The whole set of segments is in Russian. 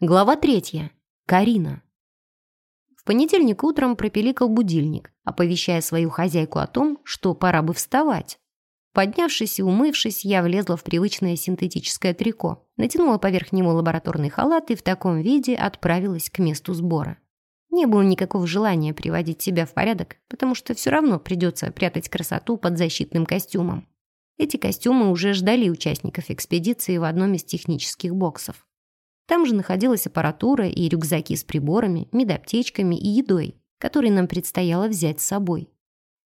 Глава третья. Карина. В понедельник утром пропеликал будильник, оповещая свою хозяйку о том, что пора бы вставать. Поднявшись и умывшись, я влезла в привычное синтетическое трико, натянула поверх него лабораторный халат и в таком виде отправилась к месту сбора. Не было никакого желания приводить себя в порядок, потому что все равно придется прятать красоту под защитным костюмом. Эти костюмы уже ждали участников экспедиции в одном из технических боксов. Там же находилась аппаратура и рюкзаки с приборами, медаптечками и едой, которые нам предстояло взять с собой.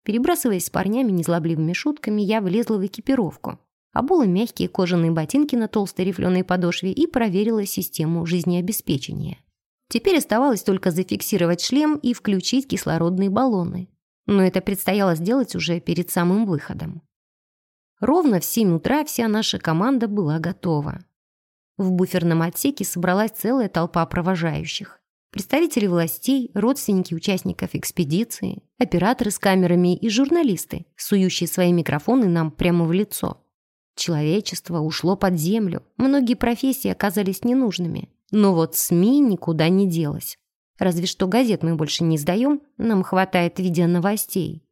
Перебрасываясь с парнями незлобливыми шутками, я влезла в экипировку, обула мягкие кожаные ботинки на толстой рифленой подошве и проверила систему жизнеобеспечения. Теперь оставалось только зафиксировать шлем и включить кислородные баллоны. Но это предстояло сделать уже перед самым выходом. Ровно в 7 утра вся наша команда была готова. В буферном отсеке собралась целая толпа провожающих. Представители властей, родственники участников экспедиции, операторы с камерами и журналисты, сующие свои микрофоны нам прямо в лицо. Человечество ушло под землю, многие профессии оказались ненужными. Но вот СМИ никуда не делось. Разве что газет мы больше не сдаем, нам хватает видеоновостей.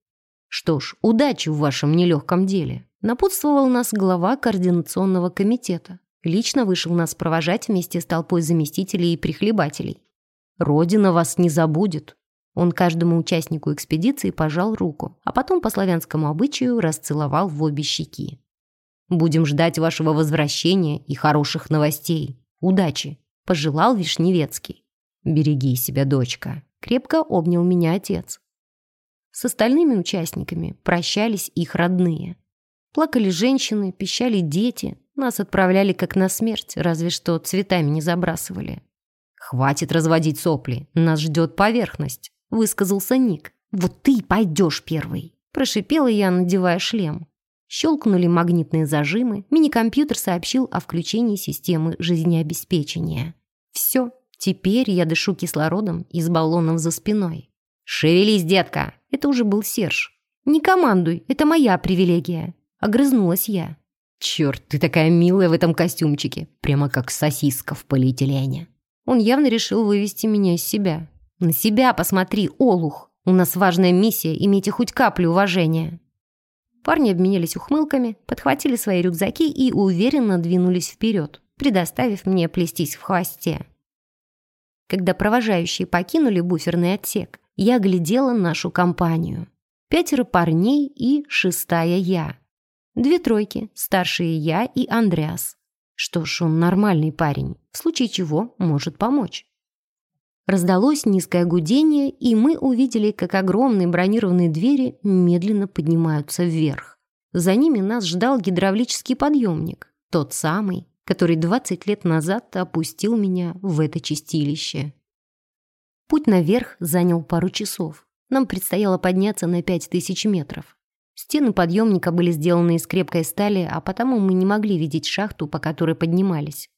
Что ж, удачи в вашем нелегком деле. Напутствовал нас глава координационного комитета. Лично вышел нас провожать вместе с толпой заместителей и прихлебателей. «Родина вас не забудет». Он каждому участнику экспедиции пожал руку, а потом по славянскому обычаю расцеловал в обе щеки. «Будем ждать вашего возвращения и хороших новостей. Удачи!» – пожелал Вишневецкий. «Береги себя, дочка!» – крепко обнял меня отец. С остальными участниками прощались их родные. Плакали женщины, пищали дети, нас отправляли как на смерть, разве что цветами не забрасывали. «Хватит разводить сопли, нас ждет поверхность», — высказался Ник. «Вот ты пойдешь первый», — прошипела я, надевая шлем. Щелкнули магнитные зажимы, мини-компьютер сообщил о включении системы жизнеобеспечения. «Все, теперь я дышу кислородом из баллонов за спиной». «Шевелись, детка!» Это уже был Серж. «Не командуй, это моя привилегия», — огрызнулась я. «Черт, ты такая милая в этом костюмчике, прямо как сосиска в полиэтилене». Он явно решил вывести меня из себя. «На себя посмотри, олух! У нас важная миссия, имейте хоть каплю уважения». Парни обменялись ухмылками, подхватили свои рюкзаки и уверенно двинулись вперед, предоставив мне плестись в хвосте. Когда провожающие покинули буферный отсек, я глядела нашу компанию. Пятеро парней и шестая я. Две тройки, старшие я и Андреас. Что ж, он нормальный парень, в случае чего может помочь. Раздалось низкое гудение, и мы увидели, как огромные бронированные двери медленно поднимаются вверх. За ними нас ждал гидравлический подъемник, тот самый, который 20 лет назад опустил меня в это чистилище. Путь наверх занял пару часов. Нам предстояло подняться на 5000 метров. Стены подъемника были сделаны из крепкой стали, а потому мы не могли видеть шахту, по которой поднимались.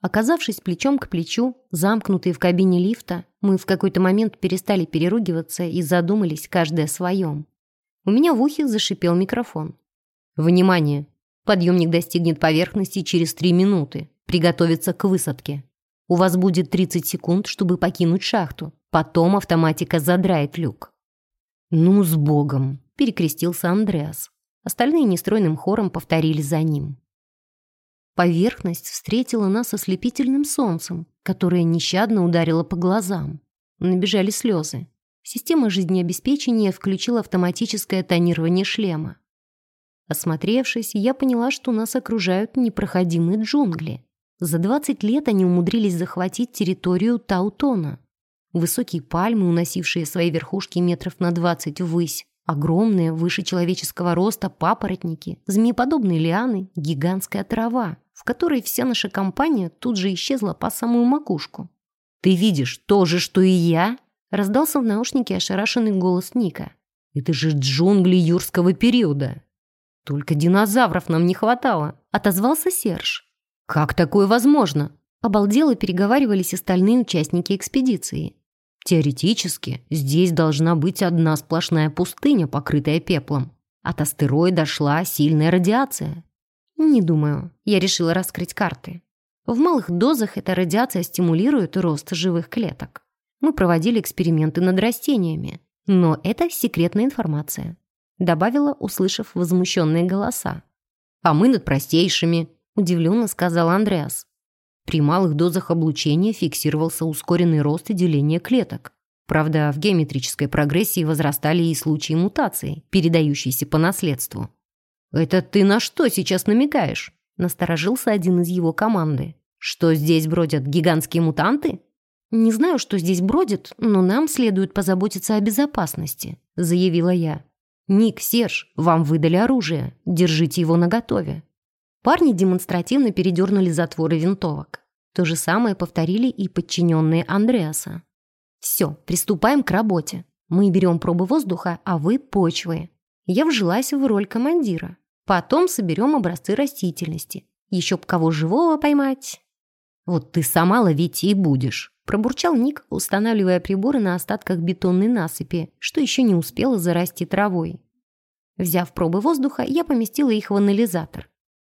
Оказавшись плечом к плечу, замкнутые в кабине лифта, мы в какой-то момент перестали переругиваться и задумались каждый о своем. У меня в ухе зашипел микрофон. «Внимание! Подъемник достигнет поверхности через три минуты. Приготовиться к высадке. У вас будет 30 секунд, чтобы покинуть шахту. Потом автоматика задрает люк». «Ну, с Богом!» Перекрестился Андреас. Остальные нестройным хором повторили за ним. Поверхность встретила нас ослепительным солнцем, которое нещадно ударило по глазам. Набежали слезы. Система жизнеобеспечения включила автоматическое тонирование шлема. Осмотревшись, я поняла, что нас окружают непроходимые джунгли. За 20 лет они умудрились захватить территорию Таутона. Высокие пальмы, уносившие свои верхушки метров на 20 ввысь, Огромные, выше человеческого роста папоротники, змееподобные лианы, гигантская трава, в которой вся наша компания тут же исчезла по самую макушку. «Ты видишь то же, что и я?» Раздался в наушнике ошарашенный голос Ника. «Это же джунгли юрского периода!» «Только динозавров нам не хватало», — отозвался Серж. «Как такое возможно?» Обалдело переговаривались остальные участники экспедиции. Теоретически, здесь должна быть одна сплошная пустыня, покрытая пеплом. От астероида шла сильная радиация. Не думаю. Я решила раскрыть карты. В малых дозах эта радиация стимулирует рост живых клеток. Мы проводили эксперименты над растениями, но это секретная информация», добавила, услышав возмущенные голоса. «А мы над простейшими», удивленно сказал Андреас. При малых дозах облучения фиксировался ускоренный рост и деление клеток. Правда, в геометрической прогрессии возрастали и случаи мутации, передающиеся по наследству. «Это ты на что сейчас намекаешь?» Насторожился один из его команды. «Что здесь бродят гигантские мутанты?» «Не знаю, что здесь бродит, но нам следует позаботиться о безопасности», заявила я. «Ник, Серж, вам выдали оружие. Держите его наготове». Парни демонстративно передернули затворы винтовок. То же самое повторили и подчиненные Андреаса. «Все, приступаем к работе. Мы берем пробы воздуха, а вы – почвы. Я вжилась в роль командира. Потом соберем образцы растительности. Еще б кого живого поймать». «Вот ты сама ловить и будешь», – пробурчал Ник, устанавливая приборы на остатках бетонной насыпи, что еще не успела зарасти травой. Взяв пробы воздуха, я поместила их в анализатор.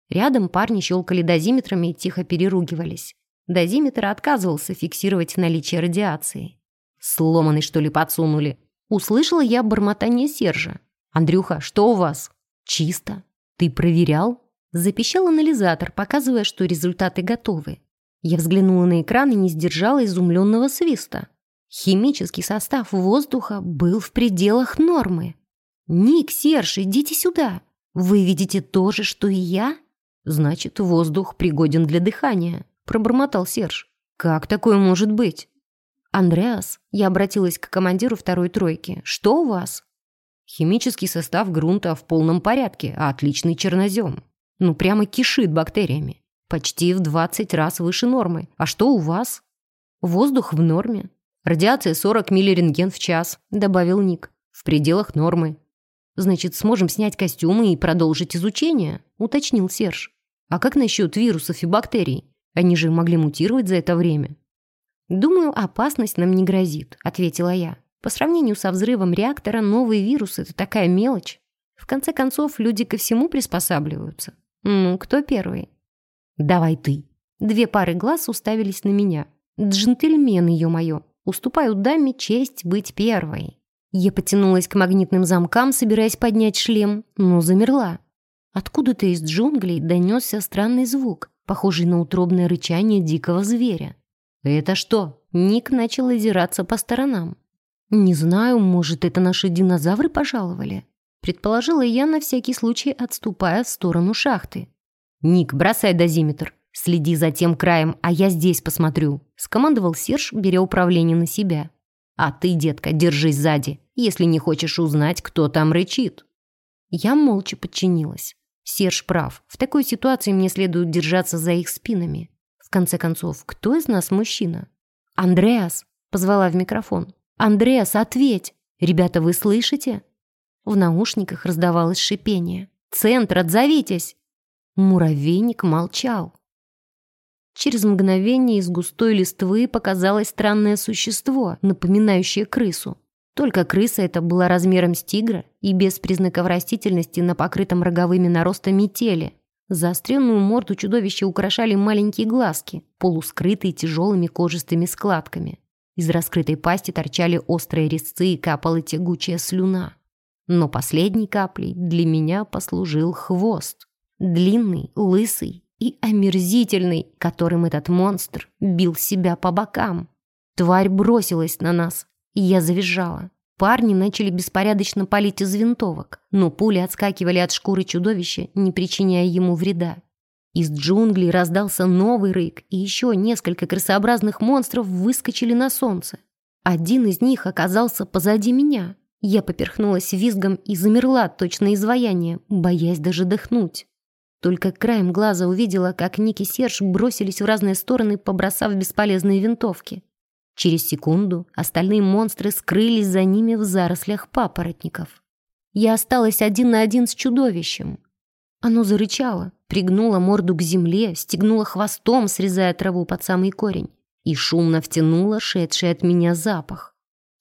Рядом парни щелкали дозиметрами и тихо переругивались. Дозиметр отказывался фиксировать наличие радиации. «Сломанный, что ли, подсунули?» Услышала я бормотание Сержа. «Андрюха, что у вас?» «Чисто. Ты проверял?» Запищал анализатор, показывая, что результаты готовы. Я взглянула на экран и не сдержала изумленного свиста. Химический состав воздуха был в пределах нормы. «Ник, Серж, идите сюда. Вы видите то же, что и я?» «Значит, воздух пригоден для дыхания», — пробормотал Серж. «Как такое может быть?» «Андреас», — я обратилась к командиру второй тройки, — «что у вас?» «Химический состав грунта в полном порядке, а отличный чернозем. Ну, прямо кишит бактериями. Почти в 20 раз выше нормы. А что у вас?» «Воздух в норме. Радиация 40 миллирентген в час», — добавил Ник. «В пределах нормы. Значит, сможем снять костюмы и продолжить изучение», — уточнил Серж. «А как насчет вирусов и бактерий? Они же могли мутировать за это время». «Думаю, опасность нам не грозит», — ответила я. «По сравнению со взрывом реактора, новый вирус — это такая мелочь. В конце концов, люди ко всему приспосабливаются. Ну, кто первый?» «Давай ты». Две пары глаз уставились на меня. «Джентльмен, ее мое. Уступаю даме честь быть первой». Я потянулась к магнитным замкам, собираясь поднять шлем, но замерла. Откуда-то из джунглей донесся странный звук, похожий на утробное рычание дикого зверя. «Это что?» Ник начал озираться по сторонам. «Не знаю, может, это наши динозавры пожаловали?» Предположила я на всякий случай, отступая в сторону шахты. «Ник, бросай дозиметр. Следи за тем краем, а я здесь посмотрю», скомандовал Серж, беря управление на себя. А ты, детка, держись сзади, если не хочешь узнать, кто там рычит». Я молча подчинилась. Серж прав. В такой ситуации мне следует держаться за их спинами. В конце концов, кто из нас мужчина? «Андреас!» — позвала в микрофон. «Андреас, ответь! Ребята, вы слышите?» В наушниках раздавалось шипение. «Центр, отзовитесь!» Муравейник молчал. Через мгновение из густой листвы показалось странное существо, напоминающее крысу. Только крыса эта была размером с тигра и без признаков растительности на покрытом роговыми наростами теле. Заостренную морду чудовища украшали маленькие глазки, полускрытые тяжелыми кожистыми складками. Из раскрытой пасти торчали острые резцы и капала тягучая слюна. Но последней каплей для меня послужил хвост. Длинный, лысый и омерзительный, которым этот монстр бил себя по бокам. Тварь бросилась на нас, и я завизжала. Парни начали беспорядочно палить из винтовок, но пули отскакивали от шкуры чудовища, не причиняя ему вреда. Из джунглей раздался новый рык, и еще несколько крысообразных монстров выскочили на солнце. Один из них оказался позади меня. Я поперхнулась визгом и замерла точно изваяние, боясь даже дыхнуть. Только краем глаза увидела, как Ник и Серж бросились в разные стороны, побросав бесполезные винтовки. Через секунду остальные монстры скрылись за ними в зарослях папоротников. Я осталась один на один с чудовищем. Оно зарычало, пригнуло морду к земле, стегнуло хвостом, срезая траву под самый корень, и шумно втянуло шедший от меня запах.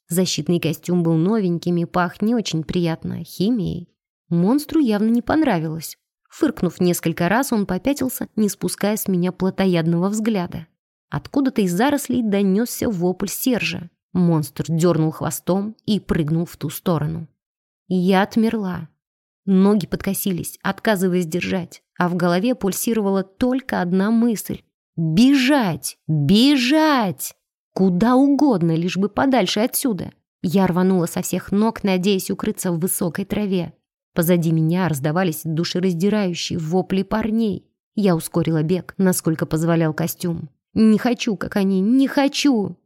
Защитный костюм был новеньким и пах не очень приятно, химией. Монстру явно не понравилось. Фыркнув несколько раз, он попятился, не спуская с меня плотоядного взгляда. Откуда-то из зарослей донесся вопль Сержа. Монстр дернул хвостом и прыгнул в ту сторону. Я отмерла. Ноги подкосились, отказываясь держать, а в голове пульсировала только одна мысль. «Бежать! Бежать! Куда угодно, лишь бы подальше отсюда!» Я рванула со всех ног, надеясь укрыться в высокой траве. Позади меня раздавались душераздирающие вопли парней. Я ускорила бег, насколько позволял костюм. «Не хочу, как они, не хочу!»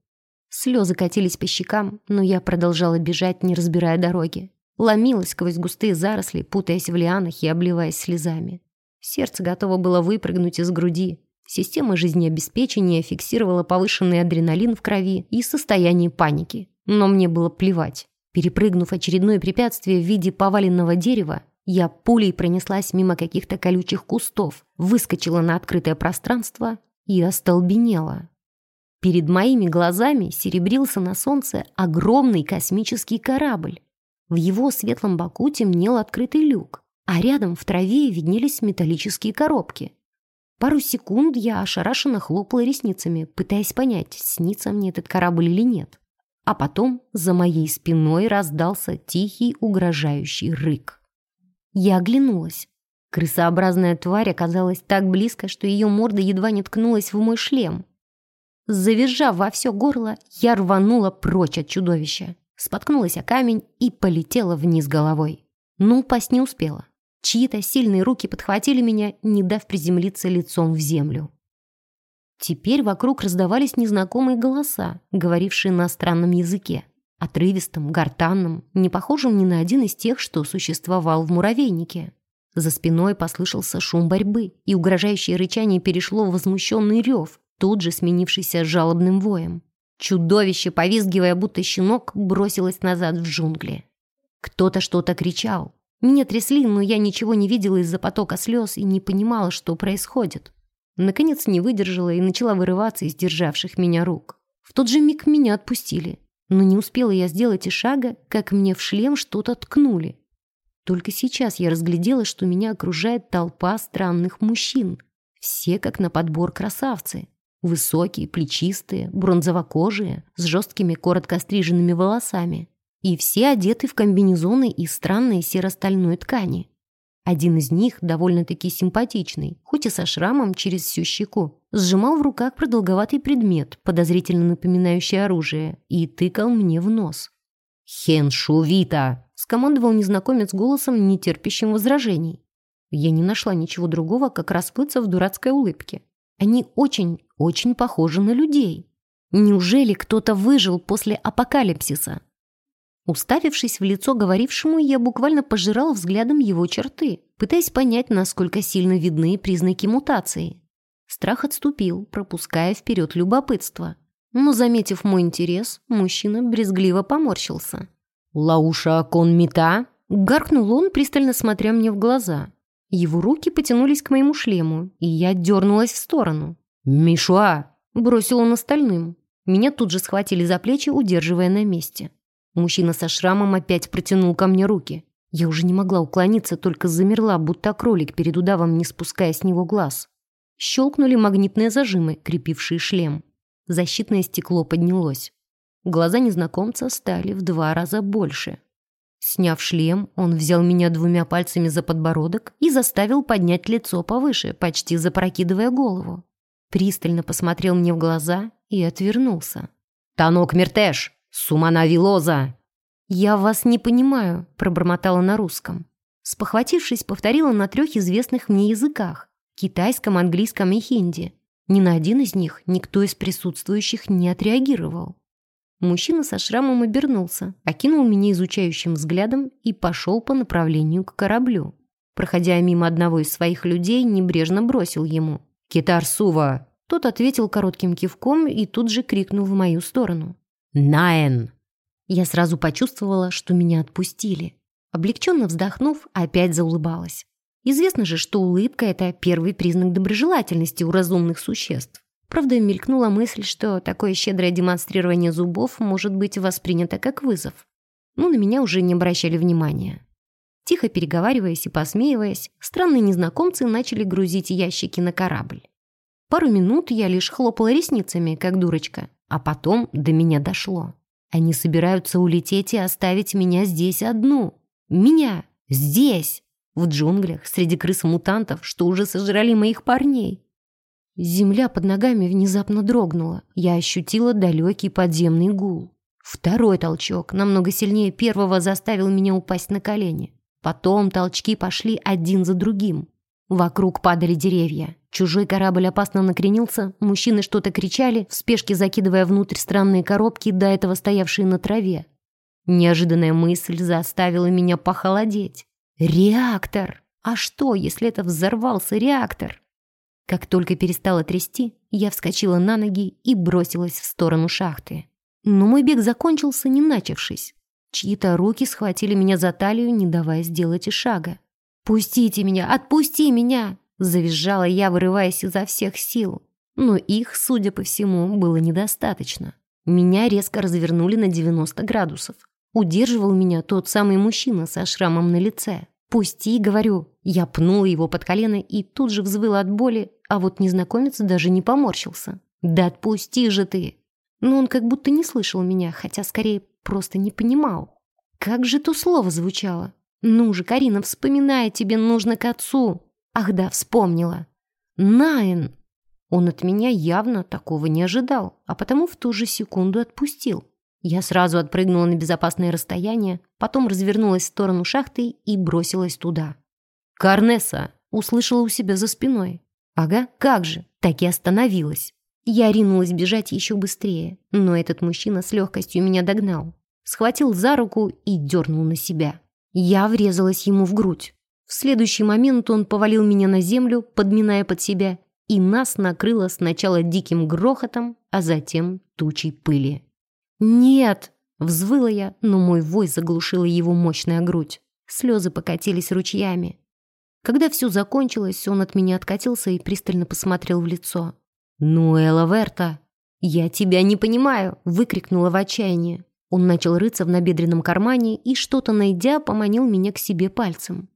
Слезы катились по щекам, но я продолжала бежать, не разбирая дороги. Ломилась сквозь густые заросли, путаясь в лианах и обливаясь слезами. Сердце готово было выпрыгнуть из груди. Система жизнеобеспечения фиксировала повышенный адреналин в крови и состояние паники. Но мне было плевать. Перепрыгнув очередное препятствие в виде поваленного дерева, я пулей пронеслась мимо каких-то колючих кустов, выскочила на открытое пространство и остолбенела. Перед моими глазами серебрился на солнце огромный космический корабль. В его светлом боку темнел открытый люк, а рядом в траве виднелись металлические коробки. Пару секунд я ошарашенно хлопала ресницами, пытаясь понять, снится мне этот корабль или нет. А потом за моей спиной раздался тихий угрожающий рык. Я оглянулась. Крысообразная тварь оказалась так близко, что ее морда едва не ткнулась в мой шлем. Завизжав во все горло, я рванула прочь от чудовища, споткнулась о камень и полетела вниз головой. Но упасть не успела. Чьи-то сильные руки подхватили меня, не дав приземлиться лицом в землю. Теперь вокруг раздавались незнакомые голоса, говорившие на странном языке. Отрывистом, гортанном, не похожим ни на один из тех, что существовал в муравейнике. За спиной послышался шум борьбы, и угрожающее рычание перешло в возмущенный рев, тут же сменившийся жалобным воем. Чудовище, повизгивая будто щенок, бросилось назад в джунгли. Кто-то что-то кричал. Меня трясли, но я ничего не видела из-за потока слез и не понимала, что происходит. Наконец не выдержала и начала вырываться из державших меня рук. В тот же миг меня отпустили. Но не успела я сделать и шага, как мне в шлем что-то ткнули. Только сейчас я разглядела, что меня окружает толпа странных мужчин. Все как на подбор красавцы. Высокие, плечистые, бронзовокожие, с жесткими коротко стриженными волосами. И все одеты в комбинезоны из странной серо-стальной ткани. Один из них, довольно-таки симпатичный, хоть и со шрамом через всю щеку, сжимал в руках продолговатый предмет, подозрительно напоминающий оружие, и тыкал мне в нос. «Хеншу Вита!» — скомандовал незнакомец голосом, не терпящим возражений. Я не нашла ничего другого, как расплыться в дурацкой улыбке. Они очень, очень похожи на людей. Неужели кто-то выжил после апокалипсиса? Уставившись в лицо говорившему, я буквально пожирал взглядом его черты, пытаясь понять, насколько сильно видны признаки мутации. Страх отступил, пропуская вперед любопытство. Но, заметив мой интерес, мужчина брезгливо поморщился. «Лауша кон мета?» Гаркнул он, пристально смотря мне в глаза. Его руки потянулись к моему шлему, и я дернулась в сторону. «Мишуа!» Бросил он остальным. Меня тут же схватили за плечи, удерживая на месте. Мужчина со шрамом опять протянул ко мне руки. Я уже не могла уклониться, только замерла, будто кролик перед удавом, не спуская с него глаз. Щелкнули магнитные зажимы, крепившие шлем. Защитное стекло поднялось. Глаза незнакомца стали в два раза больше. Сняв шлем, он взял меня двумя пальцами за подбородок и заставил поднять лицо повыше, почти запрокидывая голову. Пристально посмотрел мне в глаза и отвернулся. «Танок Мертеш!» «Сумана Вилоза!» «Я вас не понимаю», — пробормотала на русском. Спохватившись, повторила на трех известных мне языках — китайском, английском и хинди. Ни на один из них никто из присутствующих не отреагировал. Мужчина со шрамом обернулся, окинул меня изучающим взглядом и пошел по направлению к кораблю. Проходя мимо одного из своих людей, небрежно бросил ему. «Китар Сува!» Тот ответил коротким кивком и тут же крикнул в мою сторону. «Наэн!» Я сразу почувствовала, что меня отпустили. Облегченно вздохнув, опять заулыбалась. Известно же, что улыбка – это первый признак доброжелательности у разумных существ. Правда, мелькнула мысль, что такое щедрое демонстрирование зубов может быть воспринято как вызов. Но на меня уже не обращали внимания. Тихо переговариваясь и посмеиваясь, странные незнакомцы начали грузить ящики на корабль. Пару минут я лишь хлопала ресницами, как дурочка, а потом до меня дошло. Они собираются улететь и оставить меня здесь одну. Меня! Здесь! В джунглях, среди крыс-мутантов, что уже сожрали моих парней. Земля под ногами внезапно дрогнула. Я ощутила далекий подземный гул. Второй толчок, намного сильнее первого, заставил меня упасть на колени. Потом толчки пошли один за другим. Вокруг падали деревья. Чужой корабль опасно накренился, мужчины что-то кричали, в спешке закидывая внутрь странные коробки, до этого стоявшие на траве. Неожиданная мысль заставила меня похолодеть. «Реактор! А что, если это взорвался реактор?» Как только перестала трясти, я вскочила на ноги и бросилась в сторону шахты. Но мой бег закончился, не начавшись. Чьи-то руки схватили меня за талию, не давая сделать и шага. «Пустите меня! Отпусти меня!» Завизжала я, вырываясь изо всех сил. Но их, судя по всему, было недостаточно. Меня резко развернули на 90 градусов. Удерживал меня тот самый мужчина со шрамом на лице. «Пусти!» — говорю. Я пнула его под колено и тут же взвыла от боли, а вот незнакомец даже не поморщился. «Да отпусти же ты!» Но он как будто не слышал меня, хотя скорее просто не понимал. Как же то слово звучало? «Ну же, Карина, вспоминай, тебе нужно к отцу!» Ах да, вспомнила. «Найн!» Он от меня явно такого не ожидал, а потому в ту же секунду отпустил. Я сразу отпрыгнула на безопасное расстояние, потом развернулась в сторону шахты и бросилась туда. «Карнеса!» — услышала у себя за спиной. «Ага, как же!» Так и остановилась. Я ринулась бежать еще быстрее, но этот мужчина с легкостью меня догнал. Схватил за руку и дернул на себя. Я врезалась ему в грудь. В следующий момент он повалил меня на землю, подминая под себя, и нас накрыло сначала диким грохотом, а затем тучей пыли. «Нет!» — взвыла я, но мой вой заглушила его мощная грудь. Слезы покатились ручьями. Когда все закончилось, он от меня откатился и пристально посмотрел в лицо. «Ну, Элла Верта!» «Я тебя не понимаю!» — выкрикнула в отчаянии. Он начал рыться в набедренном кармане и, что-то найдя, поманил меня к себе пальцем.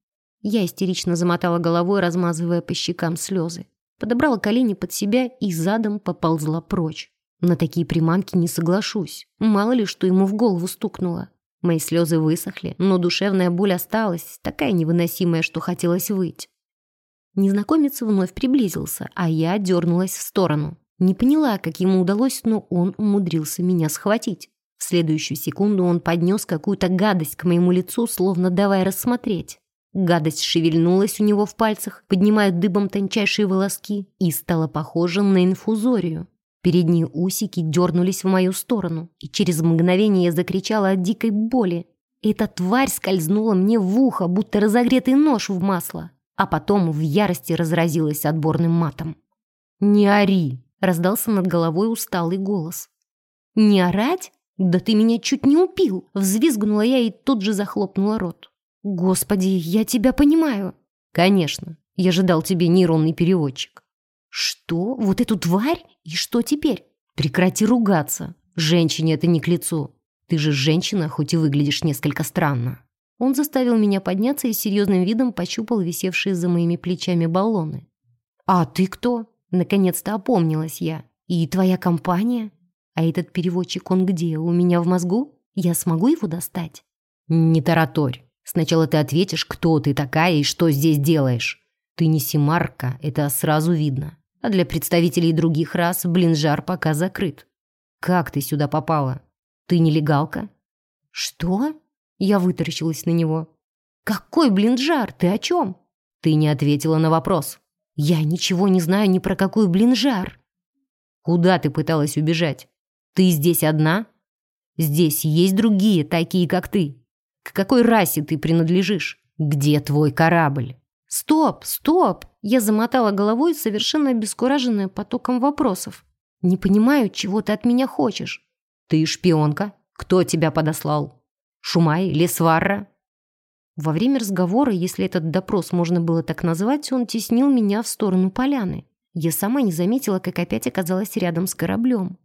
Я истерично замотала головой, размазывая по щекам слезы. Подобрала колени под себя и задом поползла прочь. На такие приманки не соглашусь. Мало ли, что ему в голову стукнуло. Мои слезы высохли, но душевная боль осталась, такая невыносимая, что хотелось выть. Незнакомец вновь приблизился, а я дернулась в сторону. Не поняла, как ему удалось, но он умудрился меня схватить. В следующую секунду он поднес какую-то гадость к моему лицу, словно давая рассмотреть. Гадость шевельнулась у него в пальцах, поднимая дыбом тончайшие волоски, и стала похожа на инфузорию. Передние усики дернулись в мою сторону, и через мгновение я закричала от дикой боли. Эта тварь скользнула мне в ухо, будто разогретый нож в масло, а потом в ярости разразилась отборным матом. «Не ори!» — раздался над головой усталый голос. «Не орать? Да ты меня чуть не упил!» — взвизгнула я и тут же захлопнула рот. «Господи, я тебя понимаю!» «Конечно, я же дал тебе нейронный переводчик». «Что? Вот эту тварь? И что теперь?» «Прекрати ругаться. Женщине это не к лицу. Ты же женщина, хоть и выглядишь несколько странно». Он заставил меня подняться и серьезным видом пощупал висевшие за моими плечами баллоны. «А ты кто?» Наконец-то опомнилась я. «И твоя компания? А этот переводчик, он где? У меня в мозгу? Я смогу его достать?» «Не тараторь. Сначала ты ответишь, кто ты такая и что здесь делаешь. Ты не Симарка, это сразу видно а для представителей других рас блинжар пока закрыт. Как ты сюда попала? Ты нелегалка? Что? Я вытаращилась на него. Какой блинжар? Ты о чем? Ты не ответила на вопрос. Я ничего не знаю ни про какой блинжар. Куда ты пыталась убежать? Ты здесь одна? Здесь есть другие, такие как ты. К какой расе ты принадлежишь? Где твой корабль? «Стоп, стоп!» Я замотала головой, совершенно обескураженная потоком вопросов. «Не понимаю, чего ты от меня хочешь?» «Ты шпионка? Кто тебя подослал? Шумай, Лесварра?» Во время разговора, если этот допрос можно было так назвать, он теснил меня в сторону поляны. Я сама не заметила, как опять оказалась рядом с кораблем.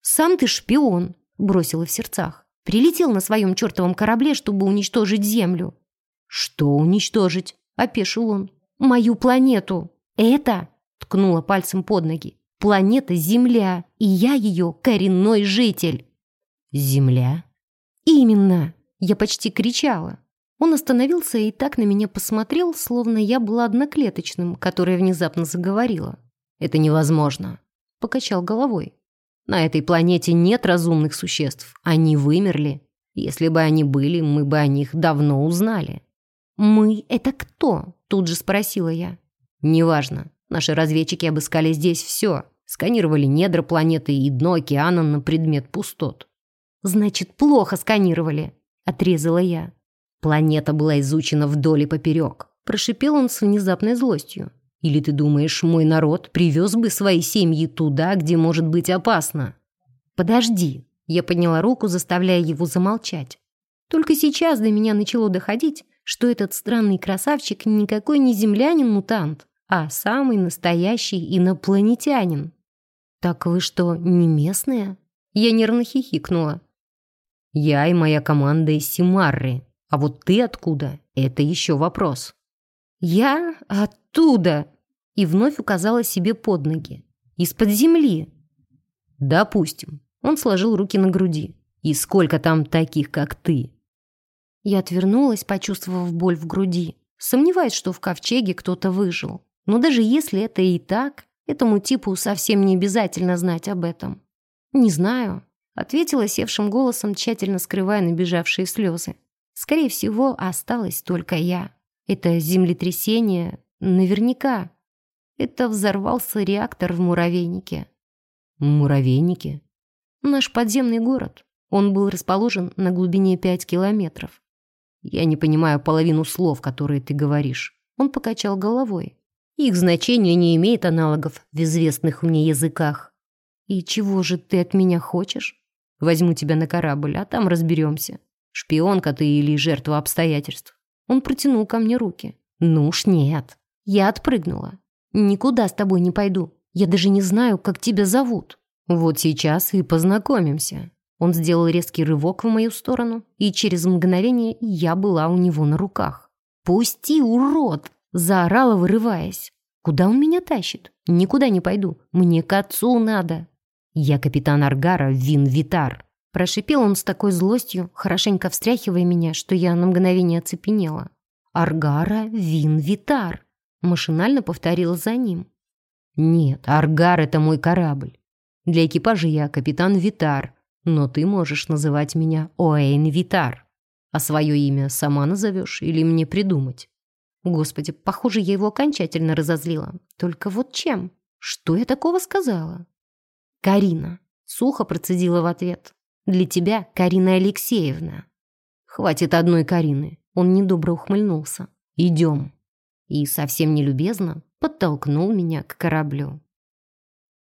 «Сам ты шпион!» – бросила в сердцах. «Прилетел на своем чертовом корабле, чтобы уничтожить Землю. «Что уничтожить?» — опешил он. «Мою планету! Это...» — ткнула пальцем под ноги. «Планета Земля, и я ее коренной житель!» «Земля?» «Именно!» — я почти кричала. Он остановился и так на меня посмотрел, словно я была одноклеточным, которая внезапно заговорила. «Это невозможно», — покачал головой. «На этой планете нет разумных существ. Они вымерли. Если бы они были, мы бы о них давно узнали». «Мы — это кто?» — тут же спросила я. «Неважно. Наши разведчики обыскали здесь все. Сканировали недра планеты и дно океана на предмет пустот». «Значит, плохо сканировали», — отрезала я. Планета была изучена вдоль и поперек. Прошипел он с внезапной злостью. Или ты думаешь, мой народ привез бы свои семьи туда, где может быть опасно? Подожди. Я подняла руку, заставляя его замолчать. Только сейчас до меня начало доходить, что этот странный красавчик никакой не землянин-мутант, а самый настоящий инопланетянин. «Так вы что, не местные?» Я нервно хихикнула. «Я и моя команда из Симарры», а вот ты откуда? Это еще вопрос. Я оттуда. И вновь указала себе под ноги. Из-под земли. Допустим. Он сложил руки на груди. И сколько там таких, как ты? Я отвернулась, почувствовав боль в груди. Сомневаюсь, что в ковчеге кто-то выжил. Но даже если это и так, этому типу совсем не обязательно знать об этом. «Не знаю», — ответила севшим голосом, тщательно скрывая набежавшие слезы. Скорее всего, осталась только я. Это землетрясение наверняка. Это взорвался реактор в муравейнике. Муравейнике? Наш подземный город. Он был расположен на глубине 5 километров. Я не понимаю половину слов, которые ты говоришь. Он покачал головой. Их значение не имеет аналогов в известных мне языках. И чего же ты от меня хочешь? Возьму тебя на корабль, а там разберемся. Шпионка ты или жертва обстоятельств? Он протянул ко мне руки. Ну уж нет. Я отпрыгнула. Никуда с тобой не пойду. Я даже не знаю, как тебя зовут. Вот сейчас и познакомимся. Он сделал резкий рывок в мою сторону, и через мгновение я была у него на руках. «Пусти, урод!» – заорала, вырываясь. «Куда он меня тащит? Никуда не пойду. Мне к отцу надо». «Я капитан Аргара Вин Витар», Прошипел он с такой злостью, хорошенько встряхивая меня, что я на мгновение оцепенела. «Аргара Вин Витар», — машинально повторила за ним. «Нет, Аргар — это мой корабль. Для экипажа я капитан Витар, но ты можешь называть меня Оэйн Витар. А свое имя сама назовешь или мне придумать?» Господи, похоже, я его окончательно разозлила. Только вот чем? Что я такого сказала? «Карина», — сухо процедила в ответ. Для тебя, Карина Алексеевна. Хватит одной Карины. Он недобро ухмыльнулся. Идем. И совсем нелюбезно подтолкнул меня к кораблю.